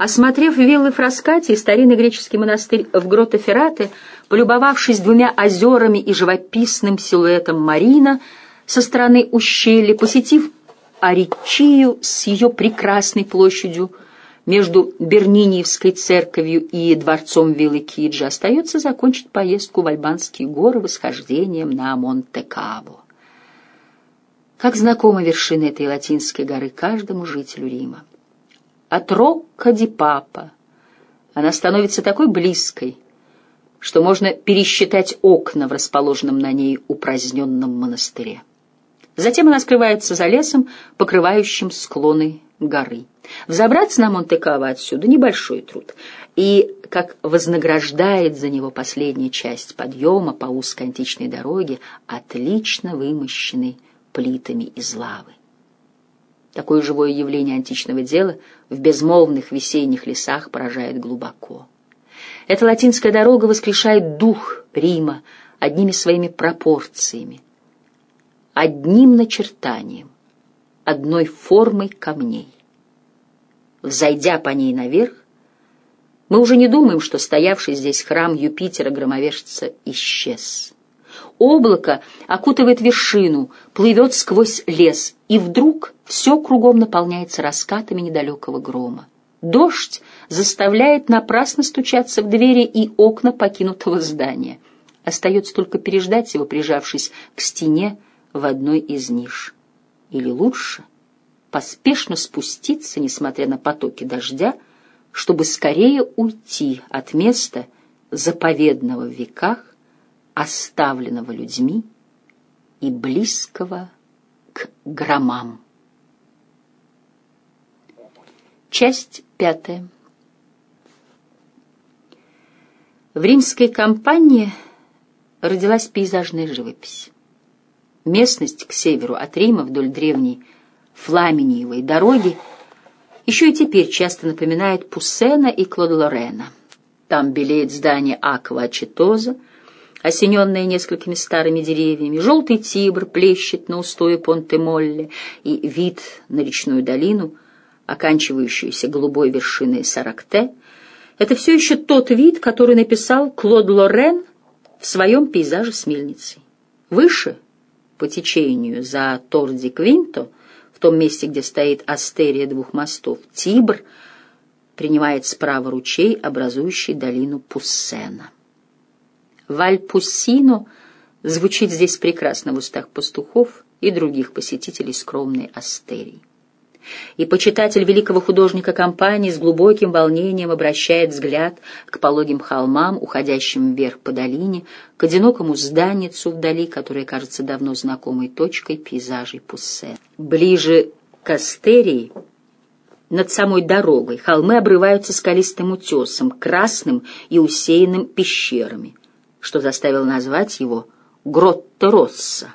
Осмотрев виллы Фраскати и старинный греческий монастырь в Гротоферрате, полюбовавшись двумя озерами и живописным силуэтом Марина со стороны ущелья, посетив Аричию с ее прекрасной площадью между Берниниевской церковью и дворцом виллы Киджи, остается закончить поездку в Альбанские горы восхождением на Монте-Каво. Как знакома вершина этой латинской горы каждому жителю Рима. От Рокко ди Папа она становится такой близкой, что можно пересчитать окна в расположенном на ней упраздненном монастыре. Затем она скрывается за лесом, покрывающим склоны горы. Взобраться на Монте-Каво отсюда небольшой труд. И, как вознаграждает за него последняя часть подъема по узкой античной дороге, отлично вымощенный плитами из лавы. Такое живое явление античного дела в безмолвных весенних лесах поражает глубоко. Эта латинская дорога воскрешает дух Рима одними своими пропорциями, одним начертанием, одной формой камней. Взойдя по ней наверх, мы уже не думаем, что стоявший здесь храм Юпитера-громовержца исчез. Облако окутывает вершину, плывет сквозь лес, и вдруг все кругом наполняется раскатами недалекого грома. Дождь заставляет напрасно стучаться в двери и окна покинутого здания. Остается только переждать его, прижавшись к стене в одной из ниш. Или лучше поспешно спуститься, несмотря на потоки дождя, чтобы скорее уйти от места, заповедного в веках, оставленного людьми и близкого к громам. Часть пятая. В римской кампании родилась пейзажная живопись. Местность к северу от Рима вдоль древней Фламиниевой дороги еще и теперь часто напоминает Пуссена и Клод-Лорена. Там белеет здание Аква Ачетоза, осененная несколькими старыми деревьями, желтый тибр плещет на устое Понте-Молле, и вид на речную долину, оканчивающуюся голубой вершиной Саракте, это все еще тот вид, который написал Клод Лорен в своем пейзаже с мельницей. Выше, по течению за Торди-Квинто, в том месте, где стоит астерия двух мостов, Тибр принимает справа ручей, образующий долину Пуссена. Вальпусино звучит здесь прекрасно в устах пастухов и других посетителей скромной астерии. И почитатель великого художника компании с глубоким волнением обращает взгляд к пологим холмам, уходящим вверх по долине, к одинокому зданицу вдали, которая кажется давно знакомой точкой пейзажей Пуссе. Ближе к Астерии, над самой дорогой, холмы обрываются скалистым утесом, красным и усеянным пещерами что заставило назвать его Гротто-Росса.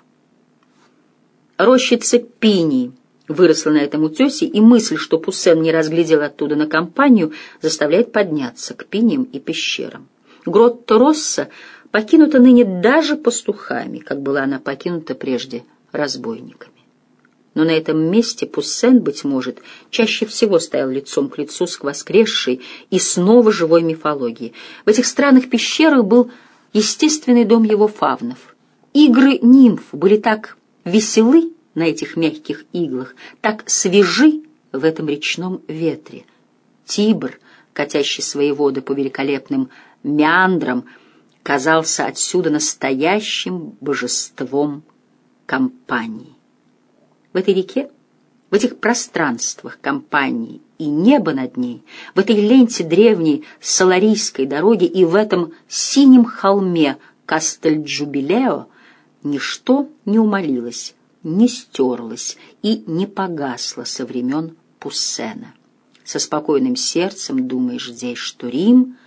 Рощица пини выросла на этом утесе, и мысль, что Пуссен не разглядел оттуда на компанию, заставляет подняться к пиням и пещерам. Гротто-Росса покинута ныне даже пастухами, как была она покинута прежде разбойниками. Но на этом месте Пуссен, быть может, чаще всего стоял лицом к лицу с воскресшей и снова живой мифологией. В этих странных пещерах был естественный дом его фавнов. Игры нимф были так веселы на этих мягких иглах, так свежи в этом речном ветре. Тибр, катящий свои воды по великолепным меандрам, казался отсюда настоящим божеством компании. В этой реке, в этих пространствах компании и небо над ней, в этой ленте древней Саларийской дороги и в этом синем холме Кастельджубилео ничто не умолилось, не стерлось и не погасло со времен Пуссена. Со спокойным сердцем думаешь здесь, что Рим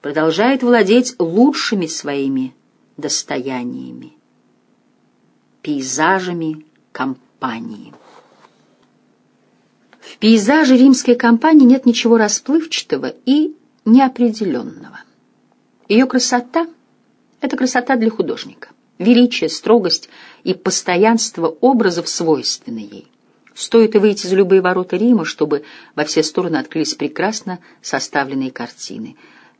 продолжает владеть лучшими своими достояниями, пейзажами компании. В пейзаже римской компании нет ничего расплывчатого и неопределенного. Ее красота — это красота для художника. Величие, строгость и постоянство образов свойственны ей. Стоит и выйти за любые ворота Рима, чтобы во все стороны открылись прекрасно составленные картины.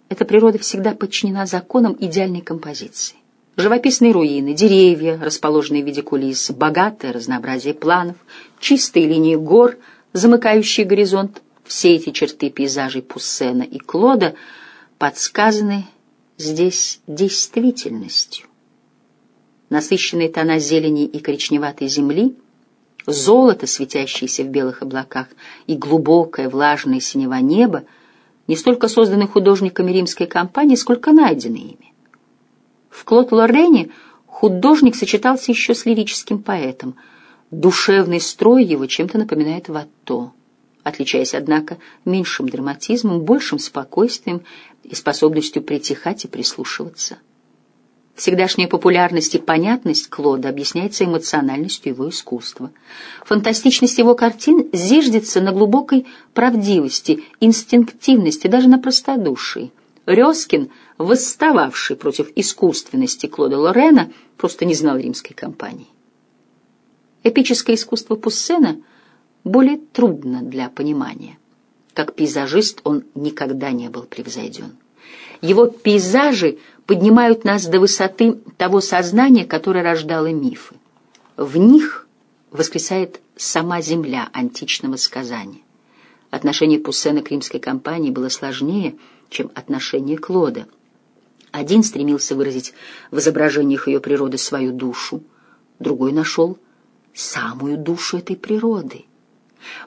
Эта природа всегда подчинена законам идеальной композиции. Живописные руины, деревья, расположенные в виде кулис, богатое разнообразие планов, чистые линии гор, замыкающие горизонт, все эти черты пейзажей Пуссена и Клода подсказаны здесь действительностью. Насыщенные тона зелени и коричневатой земли, золото, светящееся в белых облаках, и глубокое влажное синего неба не столько созданы художниками римской компании, сколько найдены ими. В Клод Лорене художник сочетался еще с лирическим поэтом. Душевный строй его чем-то напоминает Ватто, отличаясь, однако, меньшим драматизмом, большим спокойствием и способностью притихать и прислушиваться. Всегдашняя популярность и понятность Клода объясняется эмоциональностью его искусства. Фантастичность его картин зиждется на глубокой правдивости, инстинктивности, даже на простодушии. Резкин, восстававший против искусственности Клода Лорена, просто не знал римской компании. Эпическое искусство Пуссена более трудно для понимания. Как пейзажист он никогда не был превзойден. Его пейзажи поднимают нас до высоты того сознания, которое рождало мифы. В них воскресает сама земля античного сказания. Отношение Пуссена к римской компании было сложнее, чем отношение Клода. Один стремился выразить в изображениях ее природы свою душу, другой нашел самую душу этой природы.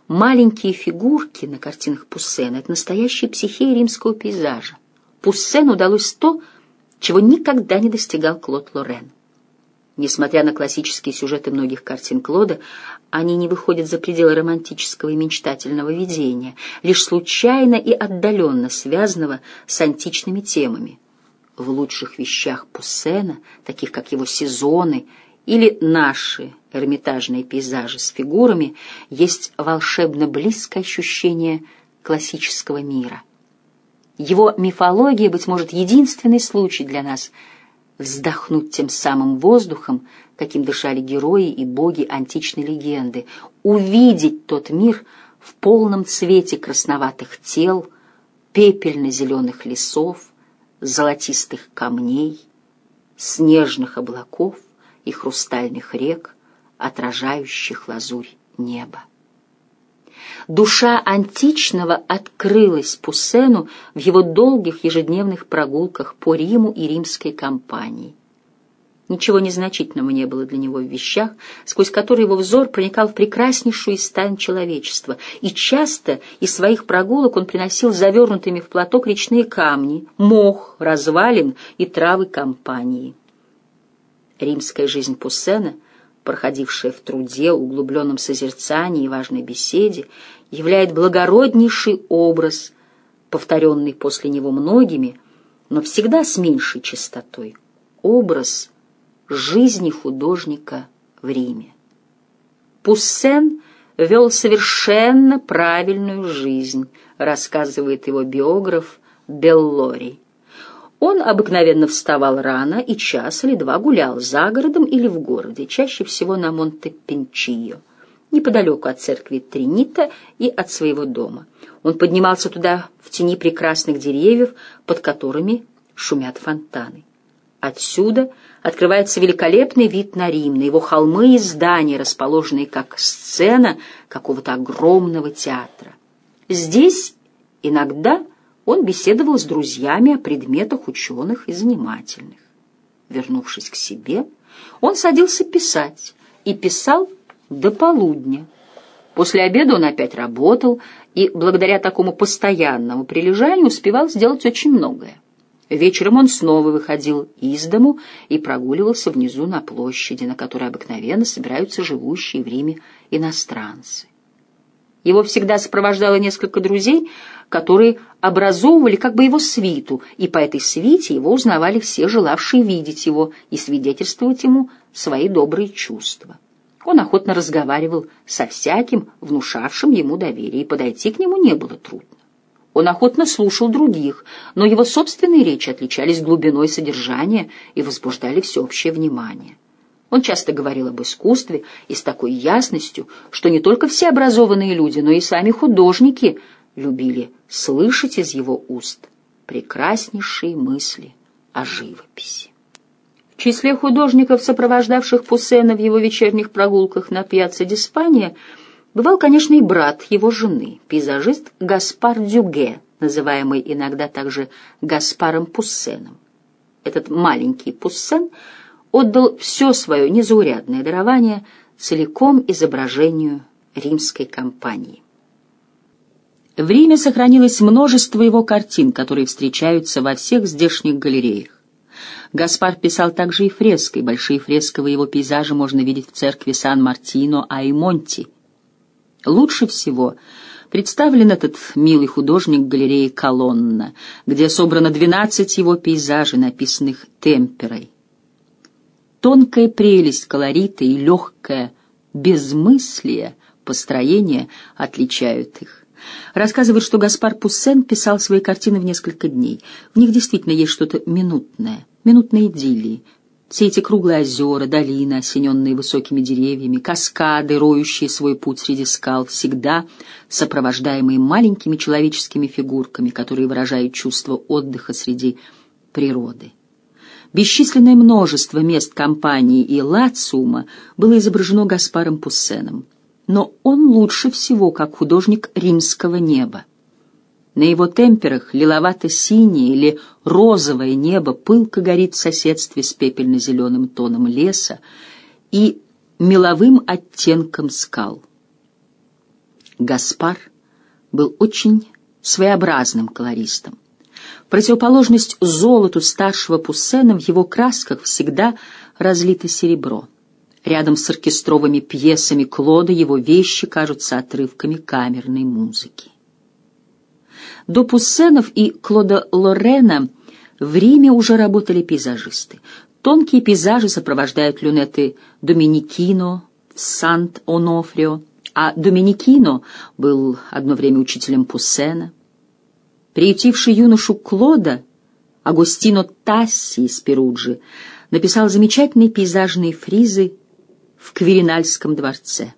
Маленькие фигурки на картинах Пуссена — это настоящие психеи римского пейзажа. Пуссену удалось то, чего никогда не достигал Клод Лорен. Несмотря на классические сюжеты многих картин Клода, они не выходят за пределы романтического и мечтательного видения, лишь случайно и отдаленно связанного с античными темами. В лучших вещах Пуссена, таких как его сезоны или наши эрмитажные пейзажи с фигурами, есть волшебно близкое ощущение классического мира. Его мифология, быть может, единственный случай для нас вздохнуть тем самым воздухом, каким дышали герои и боги античной легенды, увидеть тот мир в полном цвете красноватых тел, пепельно-зеленых лесов, золотистых камней, снежных облаков и хрустальных рек, отражающих лазурь неба. Душа античного открылась Пуссену в его долгих ежедневных прогулках по Риму и римской компании. Ничего незначительного не было для него в вещах, сквозь которые его взор проникал в прекраснейшую из человечества, и часто из своих прогулок он приносил завернутыми в платок речные камни, мох, развалин и травы компании. Римская жизнь Пуссена — проходившая в труде, углубленном созерцании и важной беседе, являет благороднейший образ, повторенный после него многими, но всегда с меньшей частотой, образ жизни художника в Риме. Пуссен вел совершенно правильную жизнь, рассказывает его биограф Беллори. Он обыкновенно вставал рано и час или два гулял за городом или в городе, чаще всего на Монте-Пинчио, неподалеку от церкви Тринита и от своего дома. Он поднимался туда в тени прекрасных деревьев, под которыми шумят фонтаны. Отсюда открывается великолепный вид на Рим, на его холмы и здания, расположенные как сцена какого-то огромного театра. Здесь иногда он беседовал с друзьями о предметах ученых и занимательных. Вернувшись к себе, он садился писать и писал до полудня. После обеда он опять работал и, благодаря такому постоянному прилежанию, успевал сделать очень многое. Вечером он снова выходил из дому и прогуливался внизу на площади, на которой обыкновенно собираются живущие в Риме иностранцы. Его всегда сопровождало несколько друзей, которые образовывали как бы его свиту, и по этой свите его узнавали все желавшие видеть его и свидетельствовать ему свои добрые чувства. Он охотно разговаривал со всяким, внушавшим ему доверие, и подойти к нему не было трудно. Он охотно слушал других, но его собственные речи отличались глубиной содержания и возбуждали всеобщее внимание. Он часто говорил об искусстве и с такой ясностью, что не только все образованные люди, но и сами художники любили слышать из его уст прекраснейшие мысли о живописи. В числе художников, сопровождавших Пуссена в его вечерних прогулках на пьяцца Диспания, бывал, конечно, и брат его жены, пейзажист Гаспар Дюге, называемый иногда также Гаспаром Пуссеном. Этот маленький Пуссен отдал все свое незаурядное дарование целиком изображению римской компании. В Риме сохранилось множество его картин, которые встречаются во всех здешних галереях. Гаспар писал также и фреской. Большие фресковые его пейзажи можно видеть в церкви Сан-Мартино Аймонти. Лучше всего представлен этот милый художник в галерее «Колонна», где собрано 12 его пейзажей, написанных темперой. Тонкая прелесть колорита и легкое безмыслие построения отличают их. Рассказывают, что Гаспар Пуссен писал свои картины в несколько дней. В них действительно есть что-то минутное, минутной идиллии. Все эти круглые озера, долины, осененные высокими деревьями, каскады, роющие свой путь среди скал, всегда сопровождаемые маленькими человеческими фигурками, которые выражают чувство отдыха среди природы. Бесчисленное множество мест компании и Лациума было изображено Гаспаром Пуссеном но он лучше всего как художник римского неба. На его темперах лиловато-синее или розовое небо пылко горит в соседстве с пепельно-зеленым тоном леса и меловым оттенком скал. Гаспар был очень своеобразным колористом. В противоположность золоту старшего Пуссена в его красках всегда разлито серебро — Рядом с оркестровыми пьесами Клода его вещи кажутся отрывками камерной музыки. До Пуссенов и Клода Лорена в Риме уже работали пейзажисты. Тонкие пейзажи сопровождают люнеты Доминикино в Сант-Онофрио, а Доминикино был одно время учителем Пуссена. Приютивший юношу Клода, Агустино Тасси из Перуджи, написал замечательные пейзажные фризы в Квиринальском дворце.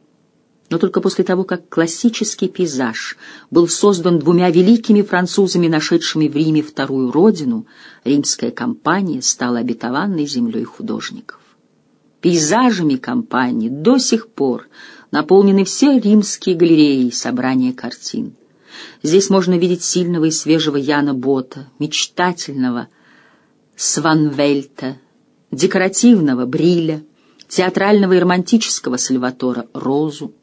Но только после того, как классический пейзаж был создан двумя великими французами, нашедшими в Риме вторую родину, римская компания стала обетованной землей художников. Пейзажами компании до сих пор наполнены все римские галереи и собрания картин. Здесь можно видеть сильного и свежего Яна Бота, мечтательного Сванвельта, декоративного Бриля, театрального и романтического Сальватора Розу,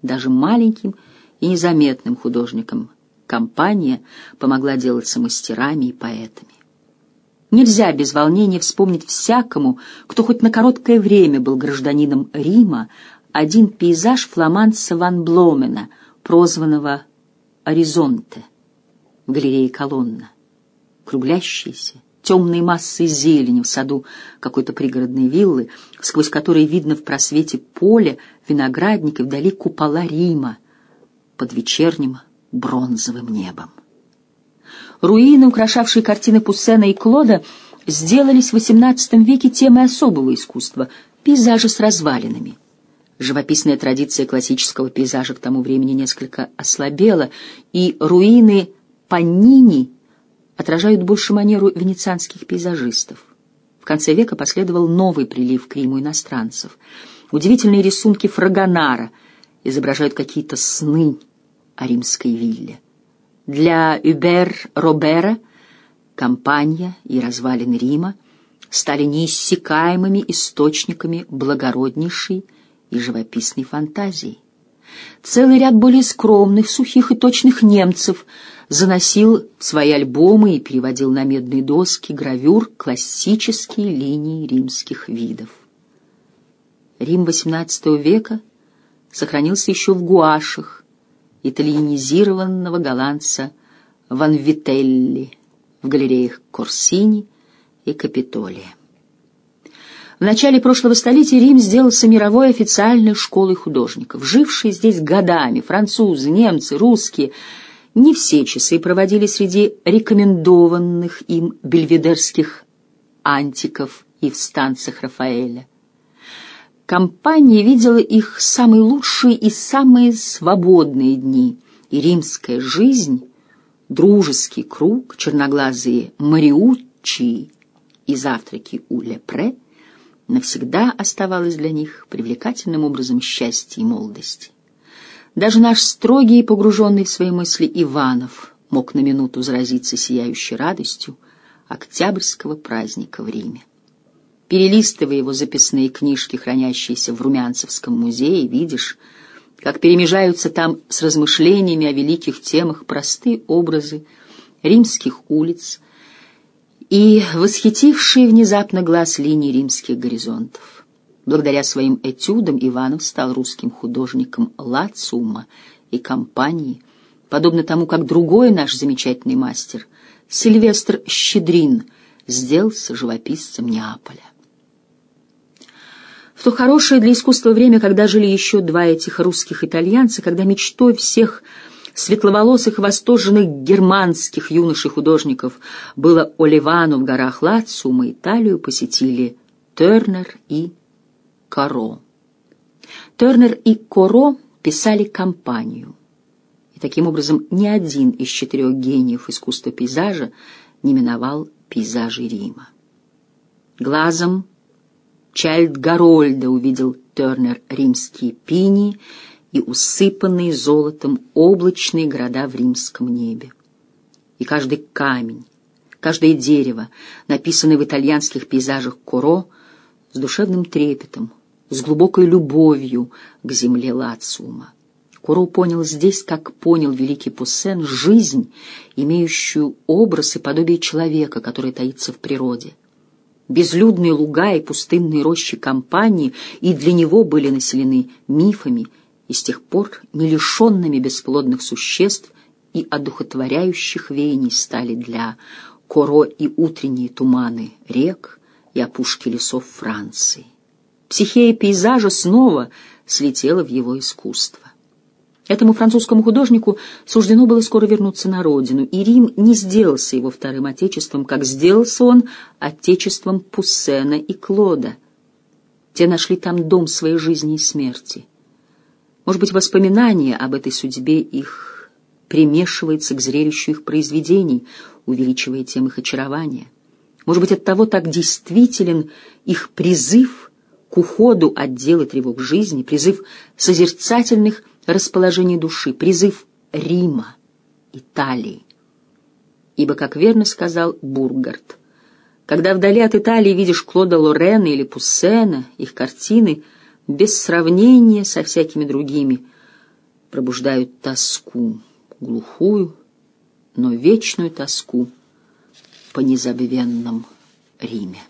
даже маленьким и незаметным художникам компания помогла делаться мастерами и поэтами. Нельзя без волнения вспомнить всякому, кто хоть на короткое время был гражданином Рима, один пейзаж фламандца Ван Бломена, прозванного «Оризонте» в галерее «Колонна». Круглящийся, темной массой зелени в саду какой-то пригородной виллы, сквозь которые видно в просвете поле, виноградник и вдали купола Рима под вечерним бронзовым небом. Руины, украшавшие картины Пуссена и Клода, сделались в XVIII веке темой особого искусства — пейзажи с развалинами. Живописная традиция классического пейзажа к тому времени несколько ослабела, и руины Паннини отражают больше манеру венецианских пейзажистов. В конце века последовал новый прилив к Риму иностранцев. Удивительные рисунки Фрагонара изображают какие-то сны о римской вилле. Для Юбер Робера компания и развалины Рима стали неиссякаемыми источниками благороднейшей и живописной фантазии. Целый ряд более скромных, сухих и точных немцев заносил свои альбомы и переводил на медные доски гравюр классические линии римских видов. Рим XVIII века сохранился еще в гуашах итальянизированного голландца Ван Вителли в галереях Корсини и Капитолия. В начале прошлого столетия Рим сделался мировой официальной школой художников. Жившие здесь годами французы, немцы, русские – не все часы проводили среди рекомендованных им бельведерских антиков и в станциях Рафаэля. компания видела их самые лучшие и самые свободные дни, и римская жизнь, дружеский круг, черноглазые мариуччи и завтраки у Лепре навсегда оставалась для них привлекательным образом счастья и молодости. Даже наш строгий и погруженный в свои мысли Иванов мог на минуту заразиться сияющей радостью октябрьского праздника в Риме. Перелистывая его записные книжки, хранящиеся в Румянцевском музее, видишь, как перемежаются там с размышлениями о великих темах простые образы римских улиц и восхитившие внезапно глаз линии римских горизонтов. Благодаря своим этюдам Иванов стал русским художником Лациума и компании, подобно тому, как другой наш замечательный мастер, Сильвестр Щедрин, сделался живописцем Неаполя. В то хорошее для искусства время, когда жили еще два этих русских итальянца, когда мечтой всех светловолосых восторженных германских юношей-художников было Оливану в горах Лациума, Италию посетили Тернер и Коро. Тернер и Коро писали компанию. И таким образом ни один из четырех гениев искусства пейзажа не миновал пейзажи Рима. Глазом Чайльд Гарольда увидел Тернер римские пини и усыпанные золотом облачные города в римском небе. И каждый камень, каждое дерево, написанное в итальянских пейзажах Коро, с душевным трепетом, с глубокой любовью к земле Лациума. Куро понял здесь, как понял великий Пуссен, жизнь, имеющую образ и подобие человека, который таится в природе — Безлюдные луга и пустынные рощи компании и для него были населены мифами и с тех пор не лишенными бесплодных существ и одухотворяющих веяний стали для Коро и утренние туманы рек и опушки лесов Франции. Психея пейзажа снова слетела в его искусство. Этому французскому художнику суждено было скоро вернуться на родину, и Рим не сделался его вторым отечеством, как сделался он отечеством Пуссена и Клода. Те нашли там дом своей жизни и смерти. Может быть, воспоминание об этой судьбе их примешивается к зрелищу их произведений, увеличивая тем их очарование. Может быть, от того так действителен их призыв к уходу от дел и тревог жизни, призыв созерцательных расположение души, призыв Рима, Италии. Ибо, как верно сказал Бургард, когда вдали от Италии видишь Клода Лорена или Пуссена, их картины, без сравнения со всякими другими, пробуждают тоску, глухую, но вечную тоску по незабвенном Риме.